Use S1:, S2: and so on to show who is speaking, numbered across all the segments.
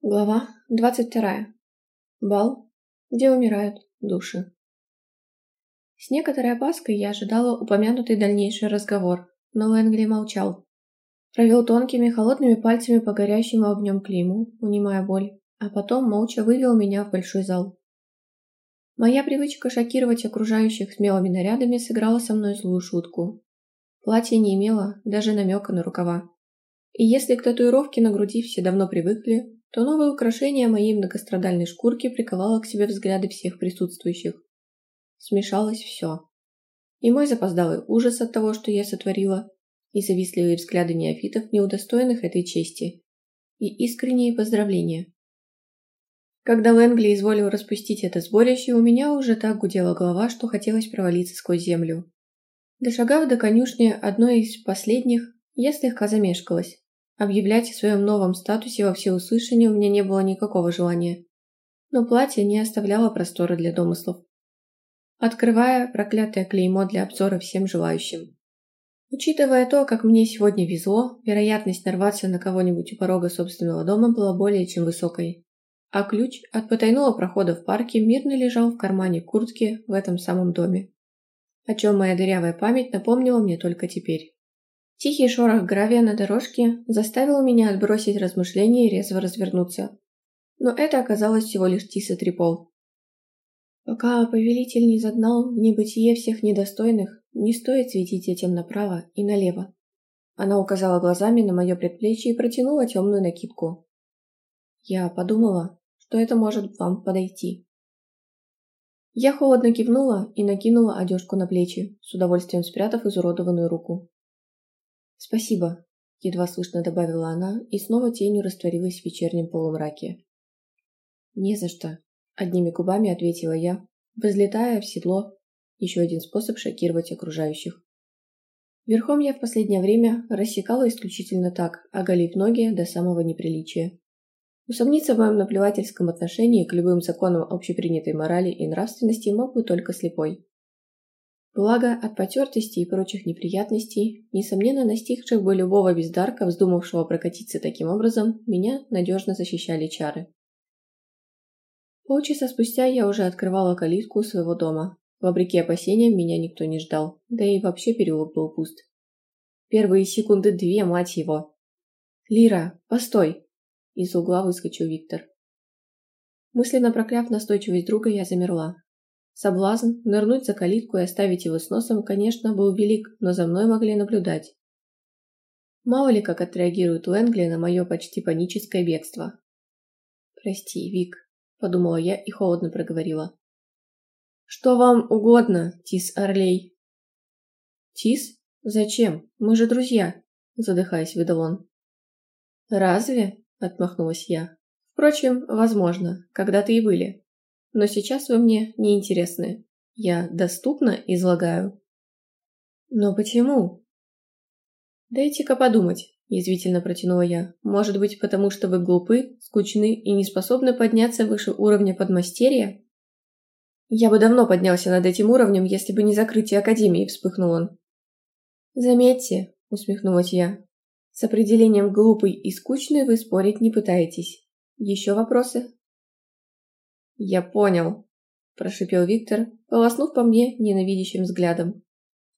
S1: Глава 22. Бал, где умирают души. С некоторой опаской я ожидала упомянутый дальнейший разговор, но Лэнгли молчал. Провел тонкими холодными пальцами по горящему огнем клейму, унимая боль, а потом молча вывел меня в большой зал. Моя привычка шокировать окружающих смелыми нарядами сыграла со мной злую шутку. Платье не имело даже намека на рукава. И если к татуировке на груди все давно привыкли, то новое украшение моей многострадальной шкурки приковало к себе взгляды всех присутствующих. Смешалось все. И мой запоздалый ужас от того, что я сотворила, и завистливые взгляды неофитов, неудостоенных этой чести, и искренние поздравления. Когда Лэнгли изволил распустить это сборище, у меня уже так гудела голова, что хотелось провалиться сквозь землю. Дошагав до конюшни одной из последних, я слегка замешкалась. Объявлять о своем новом статусе во всеуслышание у меня не было никакого желания. Но платье не оставляло простора для домыслов. Открывая проклятое клеймо для обзора всем желающим. Учитывая то, как мне сегодня везло, вероятность нарваться на кого-нибудь у порога собственного дома была более чем высокой. А ключ от потайного прохода в парке мирно лежал в кармане куртки в этом самом доме. О чем моя дырявая память напомнила мне только теперь. Тихий шорох гравия на дорожке заставил меня отбросить размышления и резво развернуться. Но это оказалось всего лишь Тиса Трипол. Пока повелитель не загнал в небытие всех недостойных, не стоит светить этим направо и налево. Она указала глазами на мое предплечье и протянула темную накидку. Я подумала, что это может вам подойти. Я холодно кивнула и накинула одежку на плечи, с удовольствием спрятав изуродованную руку. «Спасибо», — едва слышно добавила она и снова тенью растворилась в вечернем полумраке. «Не за что», — одними губами ответила я, взлетая в седло. Еще один способ шокировать окружающих. Верхом я в последнее время рассекала исключительно так, оголив ноги до самого неприличия. Усомниться в моем наплевательском отношении к любым законам общепринятой морали и нравственности мог бы только слепой. Благо, от потертости и прочих неприятностей, несомненно настигших бы любого бездарка, вздумавшего прокатиться таким образом, меня надежно защищали чары. Полчаса спустя я уже открывала калитку своего дома. Вопреки опасениям, меня никто не ждал, да и вообще переулок был пуст. Первые секунды две, мать его. «Лира, постой!» Из угла выскочил Виктор. Мысленно прокляв настойчивость друга, я замерла. Соблазн нырнуть за калитку и оставить его с носом, конечно, был велик, но за мной могли наблюдать. Мало ли как отреагирует Лэнгли на мое почти паническое бегство. «Прости, Вик», — подумала я и холодно проговорила. «Что вам угодно, Тис Орлей?» «Тис? Зачем? Мы же друзья», — задыхаясь, выдал он. «Разве?» — отмахнулась я. «Впрочем, возможно, когда-то и были но сейчас вы мне не интересны. Я доступно излагаю. Но почему? Дайте-ка подумать, язвительно протянула я. Может быть, потому что вы глупы, скучны и не способны подняться выше уровня подмастерья? Я бы давно поднялся над этим уровнем, если бы не закрытие Академии, вспыхнул он. Заметьте, усмехнулась я, с определением глупый и скучный вы спорить не пытаетесь. Еще вопросы? «Я понял», – прошипел Виктор, полоснув по мне ненавидящим взглядом.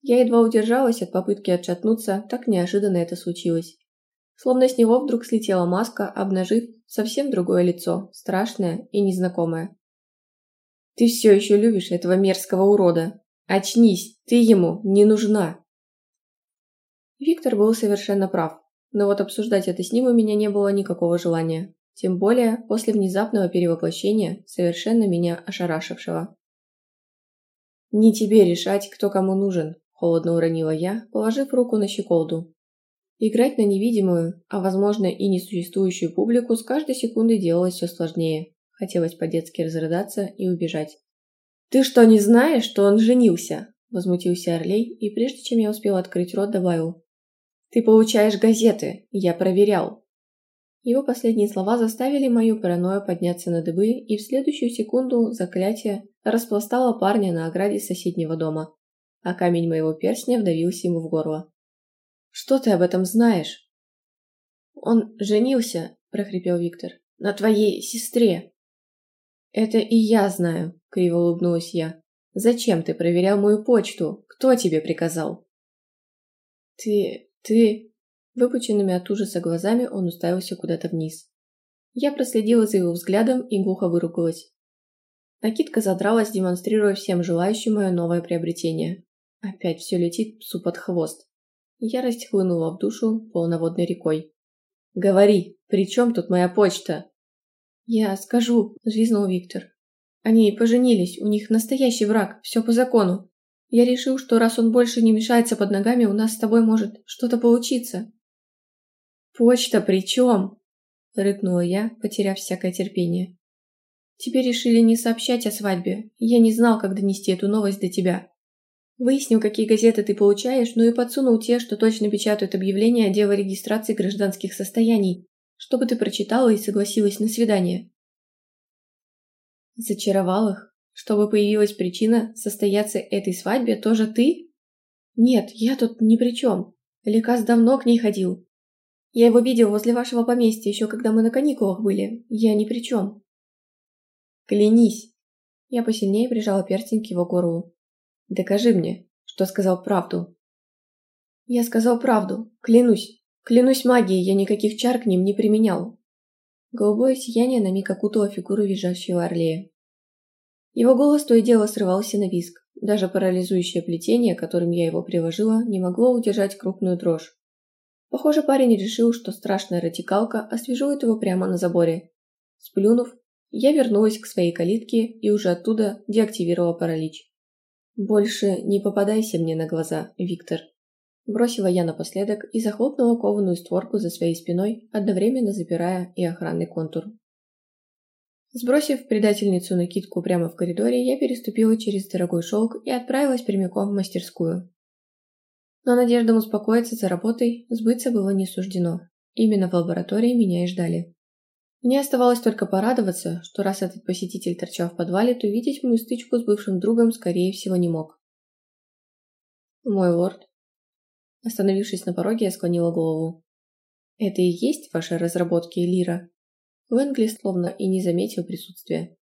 S1: Я едва удержалась от попытки отшатнуться, так неожиданно это случилось. Словно с него вдруг слетела маска, обнажив совсем другое лицо, страшное и незнакомое. «Ты все еще любишь этого мерзкого урода! Очнись, ты ему не нужна!» Виктор был совершенно прав, но вот обсуждать это с ним у меня не было никакого желания. Тем более после внезапного перевоплощения, совершенно меня ошарашившего. «Не тебе решать, кто кому нужен», – холодно уронила я, положив руку на щеколду. Играть на невидимую, а возможно и несуществующую публику с каждой секундой делалось все сложнее. Хотелось по-детски разрыдаться и убежать. «Ты что, не знаешь, что он женился?» – возмутился Орлей, и прежде чем я успел открыть рот, добавил. «Ты получаешь газеты, я проверял». Его последние слова заставили мою паранойю подняться на дыбы, и в следующую секунду заклятие распластало парня на ограде соседнего дома, а камень моего перстня вдавился ему в горло. «Что ты об этом знаешь?» «Он женился», – прохрипел Виктор. на твоей сестре». «Это и я знаю», — криво улыбнулась я. «Зачем ты проверял мою почту? Кто тебе приказал?» «Ты... ты...» Выпученными от ужаса глазами он уставился куда-то вниз. Я проследила за его взглядом и глухо выругалась. Накидка задралась, демонстрируя всем желающим мое новое приобретение. Опять все летит псу под хвост. Ярость хлынула в душу полноводной рекой. «Говори, при чем тут моя почта?» «Я скажу», – взвизнул Виктор. «Они поженились, у них настоящий враг, все по закону. Я решил, что раз он больше не мешается под ногами, у нас с тобой может что-то получиться». «Почта при чем?» – рыкнула я, потеряв всякое терпение. «Тебе решили не сообщать о свадьбе. Я не знал, как донести эту новость до тебя. Выяснил, какие газеты ты получаешь, ну и подсунул те, что точно печатают объявления о дело регистрации гражданских состояний, чтобы ты прочитала и согласилась на свидание. Зачаровал их, чтобы появилась причина состояться этой свадьбе, тоже ты? Нет, я тут ни при чем. Лекас давно к ней ходил. Я его видел возле вашего поместья, еще когда мы на каникулах были. Я ни при чем. Клянись. Я посильнее прижала перстень к его горлу. Докажи мне, что сказал правду. Я сказал правду, клянусь. Клянусь магией, я никаких чар к ним не применял. Голубое сияние на миг окутало фигуру визжащего орлея. Его голос то и дело срывался на виск. Даже парализующее плетение, которым я его приложила, не могло удержать крупную дрожь. Похоже, парень решил, что страшная радикалка освежует его прямо на заборе. Сплюнув, я вернулась к своей калитке и уже оттуда деактивировала паралич. «Больше не попадайся мне на глаза, Виктор», – бросила я напоследок и захлопнула кованую створку за своей спиной, одновременно запирая и охранный контур. Сбросив предательницу накидку прямо в коридоре, я переступила через дорогой шелк и отправилась прямиком в мастерскую. Но надеждам успокоиться за работой сбыться было не суждено. Именно в лаборатории меня и ждали. Мне оставалось только порадоваться, что раз этот посетитель торчал в подвале, то видеть мою стычку с бывшим другом, скорее всего, не мог. «Мой лорд». Остановившись на пороге, я склонила голову. «Это и есть ваши разработки, Лира?» Лэнгли словно и не заметил присутствия.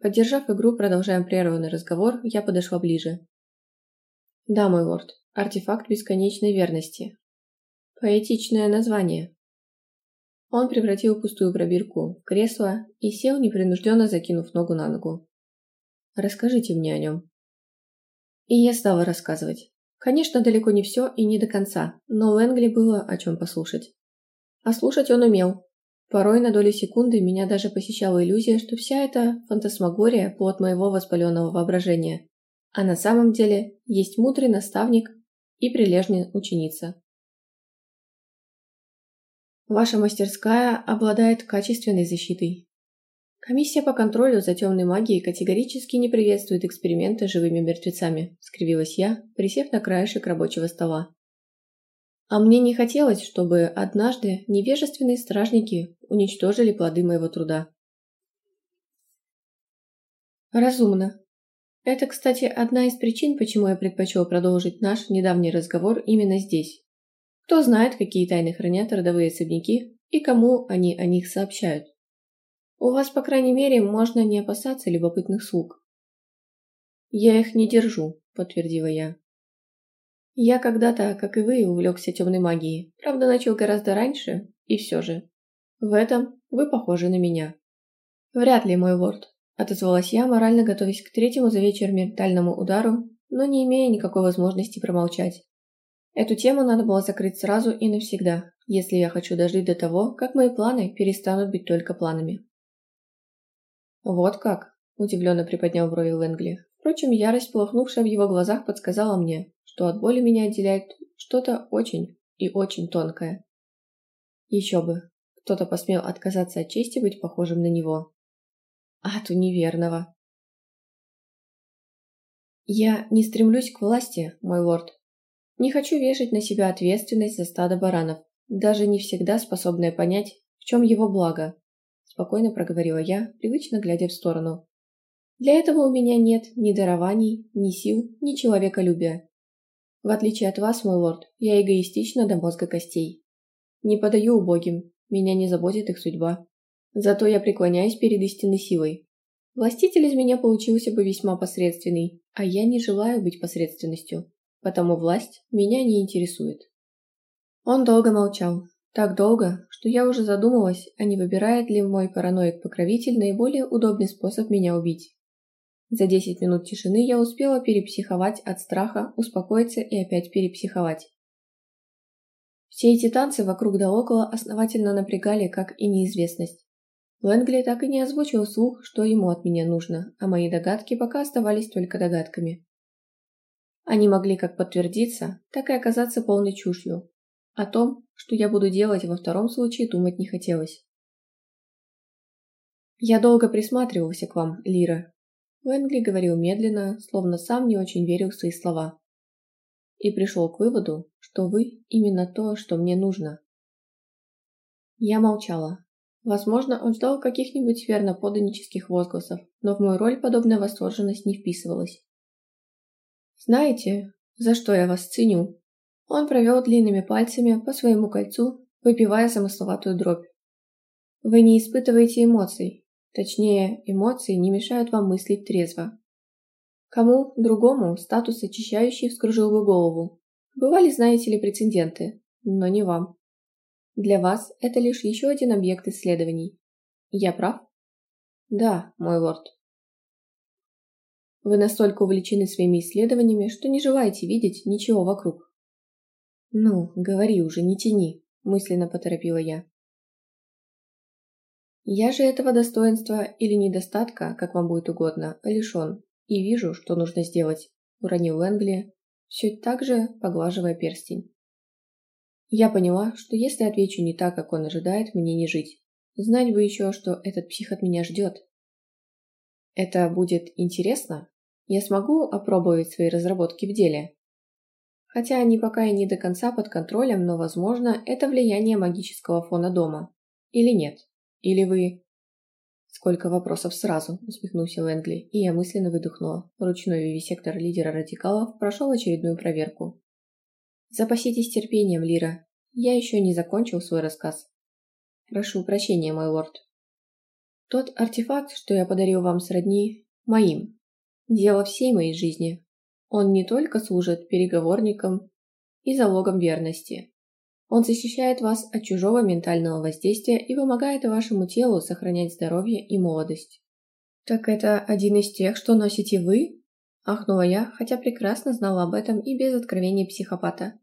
S1: Поддержав игру, продолжаем прерванный разговор, я подошла ближе. «Да, мой лорд, артефакт бесконечной верности. Поэтичное название», он превратил пустую пробирку в кресло и сел, непринужденно закинув ногу на ногу. «Расскажите мне о нем». И я стала рассказывать. Конечно, далеко не все и не до конца, но Лэнгли было о чем послушать. А слушать он умел. Порой на долю секунды меня даже посещала иллюзия, что вся эта фантасмагория – плод моего воспаленного воображения. А на самом деле есть мудрый наставник и прилежная ученица. Ваша мастерская обладает качественной защитой. Комиссия по контролю за темной магией категорически не приветствует эксперименты с живыми мертвецами, скривилась я, присев на краешек рабочего стола. А мне не хотелось, чтобы однажды невежественные стражники уничтожили плоды моего труда. Разумно. Это, кстати, одна из причин, почему я предпочел продолжить наш недавний разговор именно здесь. Кто знает, какие тайны хранят родовые особняки и кому они о них сообщают. У вас, по крайней мере, можно не опасаться любопытных слуг. Я их не держу, подтвердила я. Я когда-то, как и вы, увлекся темной магией. Правда, начал гораздо раньше, и все же. В этом вы похожи на меня. Вряд ли, мой лорд, отозвалась я, морально готовясь к третьему за вечер ментальному удару, но не имея никакой возможности промолчать. Эту тему надо было закрыть сразу и навсегда, если я хочу дожить до того, как мои планы перестанут быть только планами. «Вот как?» – удивленно приподнял брови Лэнгли. Впрочем, ярость, полыхнувшая в его глазах, подсказала мне, что от боли меня отделяет что-то очень и очень тонкое. Еще бы, кто-то посмел отказаться от чести быть похожим на него. То неверного. «Я не стремлюсь к власти, мой лорд», не хочу вешать на себя ответственность за стадо баранов, даже не всегда способная понять, в чем его благо. Спокойно проговорила я, привычно глядя в сторону. Для этого у меня нет ни дарований, ни сил, ни человеколюбия. В отличие от вас, мой лорд, я эгоистична до мозга костей. Не подаю убогим, меня не заботит их судьба. Зато я преклоняюсь перед истинной силой. Властитель из меня получился бы весьма посредственный, а я не желаю быть посредственностью, потому власть меня не интересует. Он долго молчал, так долго, что я уже задумалась, а не выбирает ли мой параноик-покровитель наиболее удобный способ меня убить. За 10 минут тишины я успела перепсиховать от страха, успокоиться и опять перепсиховать. Все эти танцы вокруг да около основательно напрягали, как и неизвестность. Лэнгли так и не озвучил слух, что ему от меня нужно, а мои догадки пока оставались только догадками. Они могли как подтвердиться, так и оказаться полной чушью. О том, что я буду делать во втором случае, думать не хотелось. «Я долго присматривался к вам, Лира», — Лэнгли говорил медленно, словно сам не очень верил в свои слова. «И пришел к выводу, что вы именно то, что мне нужно». Я молчала. Возможно, он ждал каких-нибудь верноподанических возгласов, но в мою роль подобная восторженность не вписывалась. «Знаете, за что я вас ценю?» Он провел длинными пальцами по своему кольцу, выпивая замысловатую дробь. Вы не испытываете эмоций, точнее, эмоции не мешают вам мыслить трезво. Кому другому статус очищающий вскружил бы голову. Бывали, знаете ли, прецеденты, но не вам. Для вас это лишь еще один объект исследований. Я прав? Да, мой лорд. Вы настолько увлечены своими исследованиями, что не желаете видеть ничего вокруг. «Ну, говори уже, не тяни», – мысленно поторопила я. Я же этого достоинства или недостатка, как вам будет угодно, лишен, и вижу, что нужно сделать, уронил Лэнгли, все так же поглаживая перстень. Я поняла, что если отвечу не так, как он ожидает, мне не жить. Знать бы еще, что этот псих от меня ждет. Это будет интересно? Я смогу опробовать свои разработки в деле? Хотя они пока и не до конца под контролем, но, возможно, это влияние магического фона дома. Или нет? Или вы... Сколько вопросов сразу, усмехнулся Лэнгли, и я мысленно выдохнула. Ручной вивисектор лидера радикалов прошел очередную проверку. Запаситесь терпением, Лира. Я еще не закончил свой рассказ. Прошу прощения, мой лорд. Тот артефакт, что я подарил вам сродни, моим. Дело всей моей жизни, он не только служит переговорником и залогом верности. Он защищает вас от чужого ментального воздействия и помогает вашему телу сохранять здоровье и молодость. «Так это один из тех, что носите вы?» – ахнула я, хотя прекрасно знала об этом и без откровений психопата.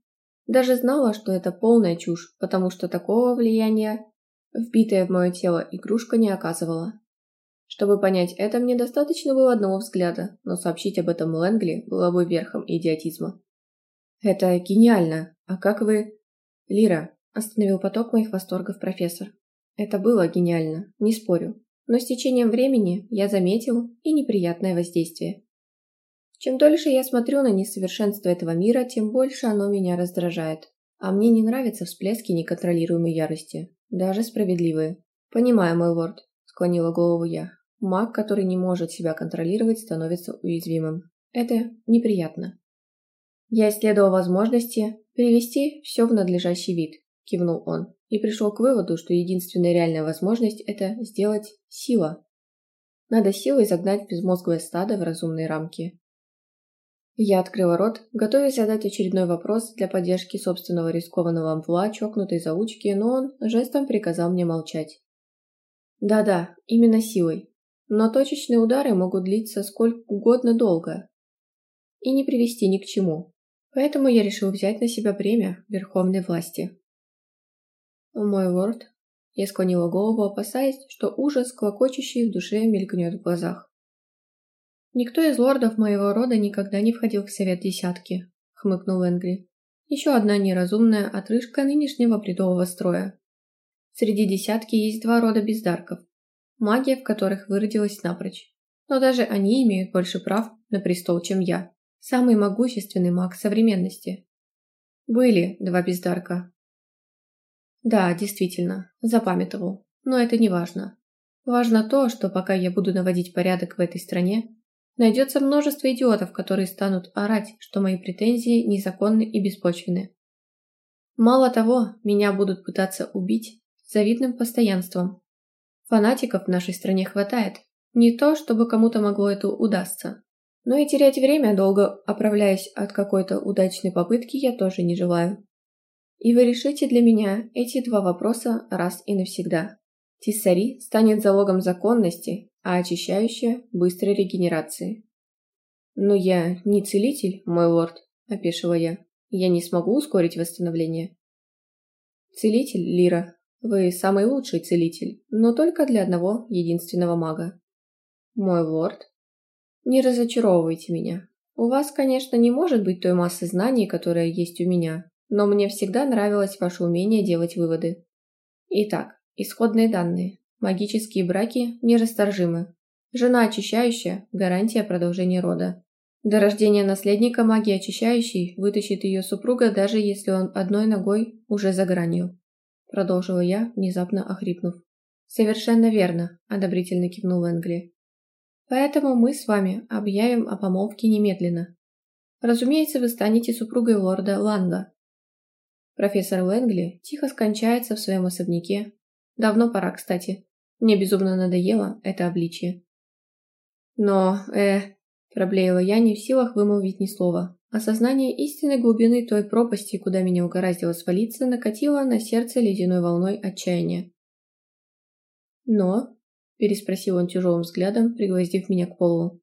S1: Даже знала, что это полная чушь, потому что такого влияния вбитая в мое тело игрушка не оказывала. Чтобы понять это, мне достаточно было одного взгляда, но сообщить об этом Лэнгли было бы верхом идиотизма. «Это гениально! А как вы...» «Лира», — остановил поток моих восторгов профессор. «Это было гениально, не спорю. Но с течением времени я заметил и неприятное воздействие. Чем дольше я смотрю на несовершенство этого мира, тем больше оно меня раздражает. А мне не нравятся всплески неконтролируемой ярости, даже справедливые. Понимаю, мой лорд, склонила голову я. Маг, который не может себя контролировать, становится уязвимым. Это неприятно. Я исследовал возможности привести все в надлежащий вид, кивнул он, и пришел к выводу, что единственная реальная возможность – это сделать сила. Надо силой загнать безмозглое стадо в разумные рамки. Я открыла рот, готовясь задать очередной вопрос для поддержки собственного рискованного амплуа чокнутой заучки, но он жестом приказал мне молчать. Да-да, именно силой, но точечные удары могут длиться сколько угодно долго и не привести ни к чему. Поэтому я решил взять на себя бремя верховной власти. Мой лорд, я склонила голову, опасаясь, что ужас, клокочущий в душе, мелькнет в глазах. «Никто из лордов моего рода никогда не входил в совет десятки», — хмыкнул Энгли. «Еще одна неразумная отрыжка нынешнего бредового строя. Среди десятки есть два рода бездарков, магия в которых выродилась напрочь. Но даже они имеют больше прав на престол, чем я, самый могущественный маг современности. Были два бездарка. Да, действительно, запамятовал, но это не важно. Важно то, что пока я буду наводить порядок в этой стране, найдется множество идиотов, которые станут орать, что мои претензии незаконны и беспочвены. Мало того, меня будут пытаться убить завидным постоянством, Фанатиков в нашей стране хватает. Не то, чтобы кому-то могло это удастся. Но и терять время, долго оправляясь от какой-то удачной попытки, я тоже не желаю. И вы решите для меня эти два вопроса раз и навсегда. Тиссари станет залогом законности, а очищающая – быстрой регенерации. «Но я не целитель, мой лорд», – опешила я. «Я не смогу ускорить восстановление». «Целитель, Лира. Вы самый лучший целитель, но только для одного единственного мага». «Мой лорд?» «Не разочаровывайте меня. У вас, конечно, не может быть той массы знаний, которая есть у меня, но мне всегда нравилось ваше умение делать выводы. Итак, исходные данные. Магические браки нерасторжимы. Жена очищающая – гарантия продолжения рода. До рождения наследника магия очищающей вытащит ее супруга, даже если он одной ногой уже за гранью. Продолжила я, внезапно охрипнув. «Совершенно верно», – одобрительно кивнул Энгли. «Поэтому мы с вами объявим о помолвке немедленно. Разумеется, вы станете супругой лорда Ланга. Профессор Лэнгли тихо скончается в своем особняке. Давно пора, кстати. Мне безумно надоело это обличие. Но, э, проблеяла я, не в силах вымолвить ни слова. Осознание истинной глубины той пропасти, куда меня угораздило свалиться, накатило на сердце ледяной волной отчаяния. «Но?» – переспросил он тяжелым взглядом, пригвоздив меня к полу.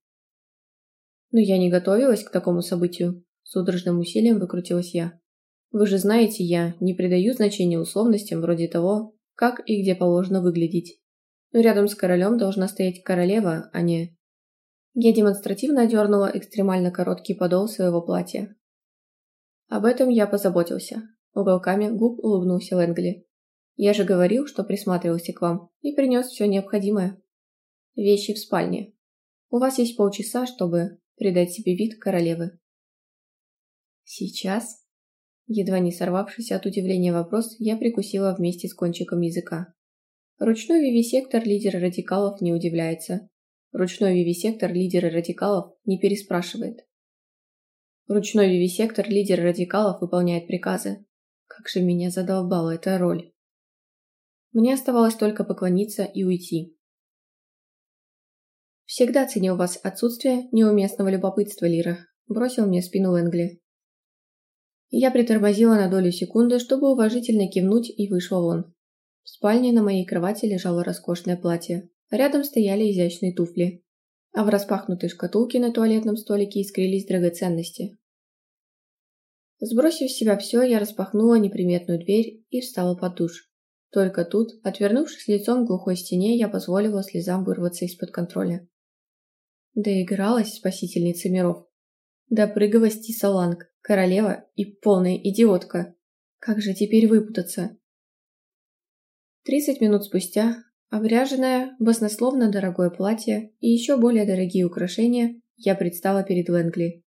S1: «Но я не готовилась к такому событию», – судорожным усилием выкрутилась я. Вы же знаете, я не придаю значения условностям вроде того, как и где положено выглядеть. Но рядом с королем должна стоять королева, а не... Я демонстративно одернула экстремально короткий подол своего платья. Об этом я позаботился. Уголками губ улыбнулся Лэнгли. Я же говорил, что присматривался к вам и принес все необходимое. Вещи в спальне. У вас есть полчаса, чтобы придать себе вид королевы. Сейчас? Едва не сорвавшись от удивления вопрос, я прикусила вместе с кончиком языка. Ручной вивисектор лидера радикалов не удивляется. Ручной вивисектор лидера радикалов не переспрашивает. Ручной вивисектор лидера радикалов выполняет приказы. Как же меня задолбала эта роль. Мне оставалось только поклониться и уйти. «Всегда ценил вас отсутствие неуместного любопытства, Лира», – бросил мне в спину Лэнгли. Я притормозила на долю секунды, чтобы уважительно кивнуть и вышла вон. В спальне на моей кровати лежало роскошное платье. Рядом стояли изящные туфли. А в распахнутой шкатулке на туалетном столике искрились драгоценности. Сбросив с себя все, я распахнула неприметную дверь и встала под душ. Только тут, отвернувшись лицом к глухой стене, я позволила слезам вырваться из-под контроля. Доигралась спасительница миров. Допрыгалась Тиса Ланг, королева и полная идиотка. Как же теперь выпутаться? Тридцать минут спустя, обряженная в баснословно дорогое платье и еще более дорогие украшения, я предстала перед Лэнгли.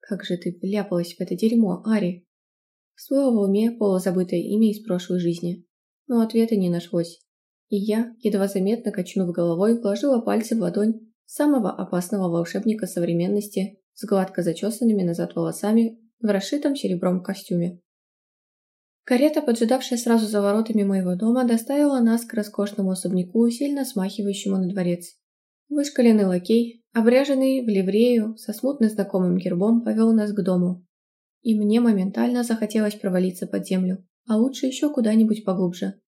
S1: Как же ты вляпалась в это дерьмо, Ари? Всплыло в уме полузабытое имя из прошлой жизни, но ответа не нашлось. И я, едва заметно качнув головой, вложила пальцы в ладонь самого опасного волшебника современности с гладко зачесанными назад волосами в расшитом серебром костюме. Карета, поджидавшая сразу за воротами моего дома, доставила нас к роскошному особняку, сильно смахивающему на дворец. Вышкаленный лакей, обряженный в ливрею, со смутно знакомым гербом, повел нас к дому. И мне моментально захотелось провалиться под землю, а лучше еще куда-нибудь поглубже.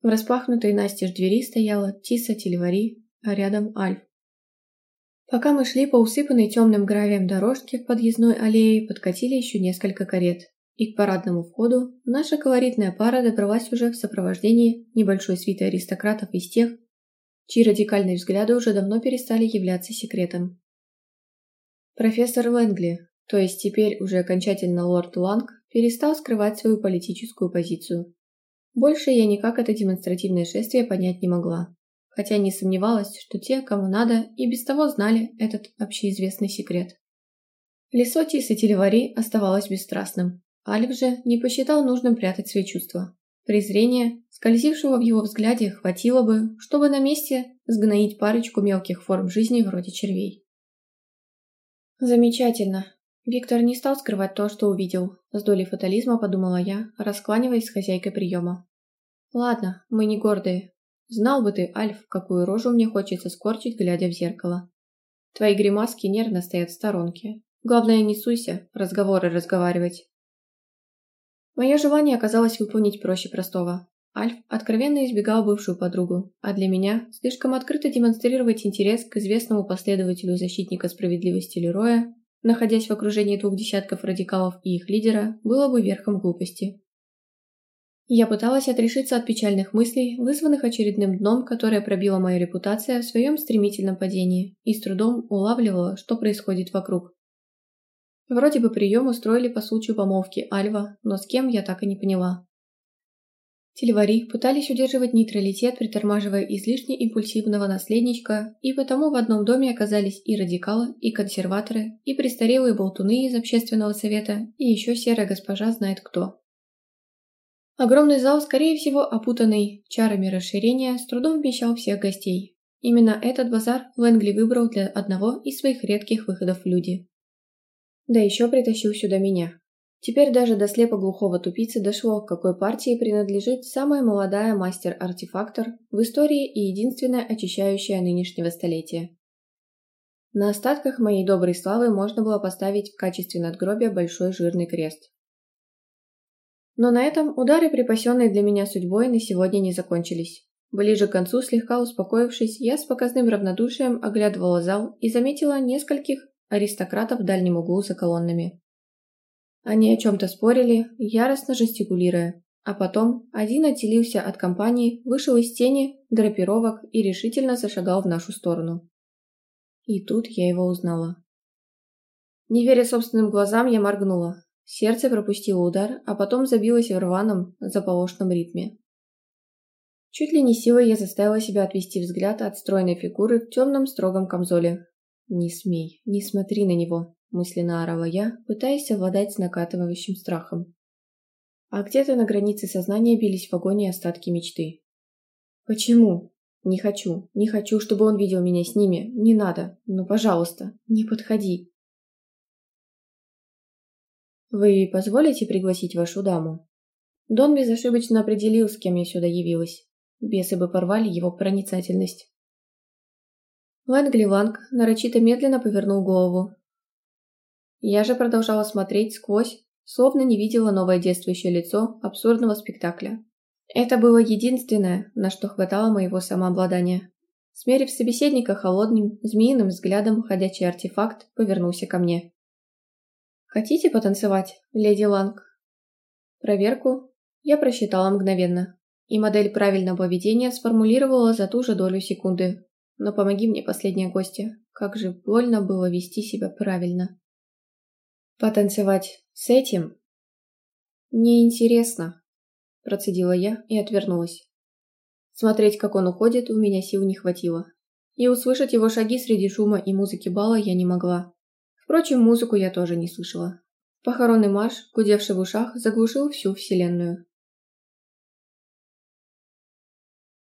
S1: В распахнутой настежь двери стояла Тиса Телевари, а рядом Альф. Пока мы шли по усыпанной темным гравием дорожке к подъездной аллее, подкатили еще несколько карет. И к парадному входу наша колоритная пара добралась уже в сопровождении небольшой свиты аристократов из тех, чьи радикальные взгляды уже давно перестали являться секретом. Профессор Лэнгли, то есть теперь уже окончательно лорд Ланг, перестал скрывать свою политическую позицию. Больше я никак это демонстративное шествие понять не могла хотя не сомневалась, что те, кому надо, и без того знали этот общеизвестный секрет. Лицо Тисы Телевари оставалось бесстрастным. Альф же не посчитал нужным прятать свои чувства. Презрение, скользившего в его взгляде, хватило бы, чтобы на месте сгноить парочку мелких форм жизни вроде червей. Замечательно. Виктор не стал скрывать то, что увидел. С долей фатализма подумала я, раскланиваясь с хозяйкой приема. Ладно, мы не гордые, Знал бы ты, Альф, какую рожу мне хочется скорчить, глядя в зеркало. Твои гримаски нервно стоят в сторонке. Главное, не суйся, разговоры разговаривать. Мое желание оказалось выполнить проще простого. Альф откровенно избегал бывшую подругу, а для меня слишком открыто демонстрировать интерес к известному последователю защитника справедливости Лероя, находясь в окружении двух десятков радикалов и их лидера, было бы верхом глупости. Я пыталась отрешиться от печальных мыслей, вызванных очередным дном, которое пробила моя репутация в своем стремительном падении, и с трудом улавливала, что происходит вокруг. Вроде бы прием устроили по случаю помолвки Альва, но с кем я так и не поняла. Телевари пытались удерживать нейтралитет, притормаживая излишне импульсивного наследничка, и потому в одном доме оказались и радикалы, и консерваторы, и престарелые болтуны из общественного совета, и еще серая госпожа знает кто. Огромный зал, скорее всего опутанный чарами расширения, с трудом вмещал всех гостей. Именно этот базар Лэнгли выбрал для одного из своих редких выходов в люди. Да еще притащил сюда меня. Теперь даже до слепо-глухого тупицы дошло, к какой партии принадлежит самая молодая мастер-артефактор в истории и единственная очищающая нынешнего столетия. На остатках моей доброй славы можно было поставить в качестве надгробия большой жирный крест. Но на этом удары, припасенные для меня судьбой, на сегодня не закончились. Ближе к концу, слегка успокоившись, я с показным равнодушием оглядывала зал и заметила нескольких аристократов в дальнем углу за колоннами. Они о чем-то спорили, яростно жестикулируя, а потом один отделился от компании, вышел из тени, драпировок и решительно зашагал в нашу сторону. И тут я его узнала. Не веря собственным глазам, я моргнула. Сердце пропустило удар, а потом забилось в рваном, заполошном ритме. Чуть ли не силой я заставила себя отвести взгляд от стройной фигуры в темном строгом камзоле. «Не смей, не смотри на него», – мысленно орала я, пытаясь совладать с накатывающим страхом. А где-то на границе сознания бились в вагоне остатки мечты. «Почему?» «Не хочу, не хочу, чтобы он видел меня с ними. Не надо. Но, пожалуйста, не подходи». «Вы позволите пригласить вашу даму?» Дон безошибочно определил, с кем я сюда явилась. Бесы бы порвали его проницательность. Лэнгли Ланг нарочито медленно повернул голову. Я же продолжала смотреть сквозь, словно не видела новое действующее лицо абсурдного спектакля. Это было единственное, на что хватало моего самообладания. Смерив собеседника холодным, змеиным взглядом, ходячий артефакт повернулся ко мне. «Хотите потанцевать, леди Ланг?» Проверку я просчитала мгновенно, и модель правильного поведения сформулировала за ту же долю секунды. Но помоги мне, последняя гостья, как же больно было вести себя правильно. «Потанцевать с этим?» «Неинтересно», – процедила я и отвернулась. Смотреть, как он уходит, у меня сил не хватило. И услышать его шаги среди шума и музыки бала я не могла. Впрочем, музыку я тоже не слышала. Похоронный марш, гудевший в ушах, заглушил всю вселенную.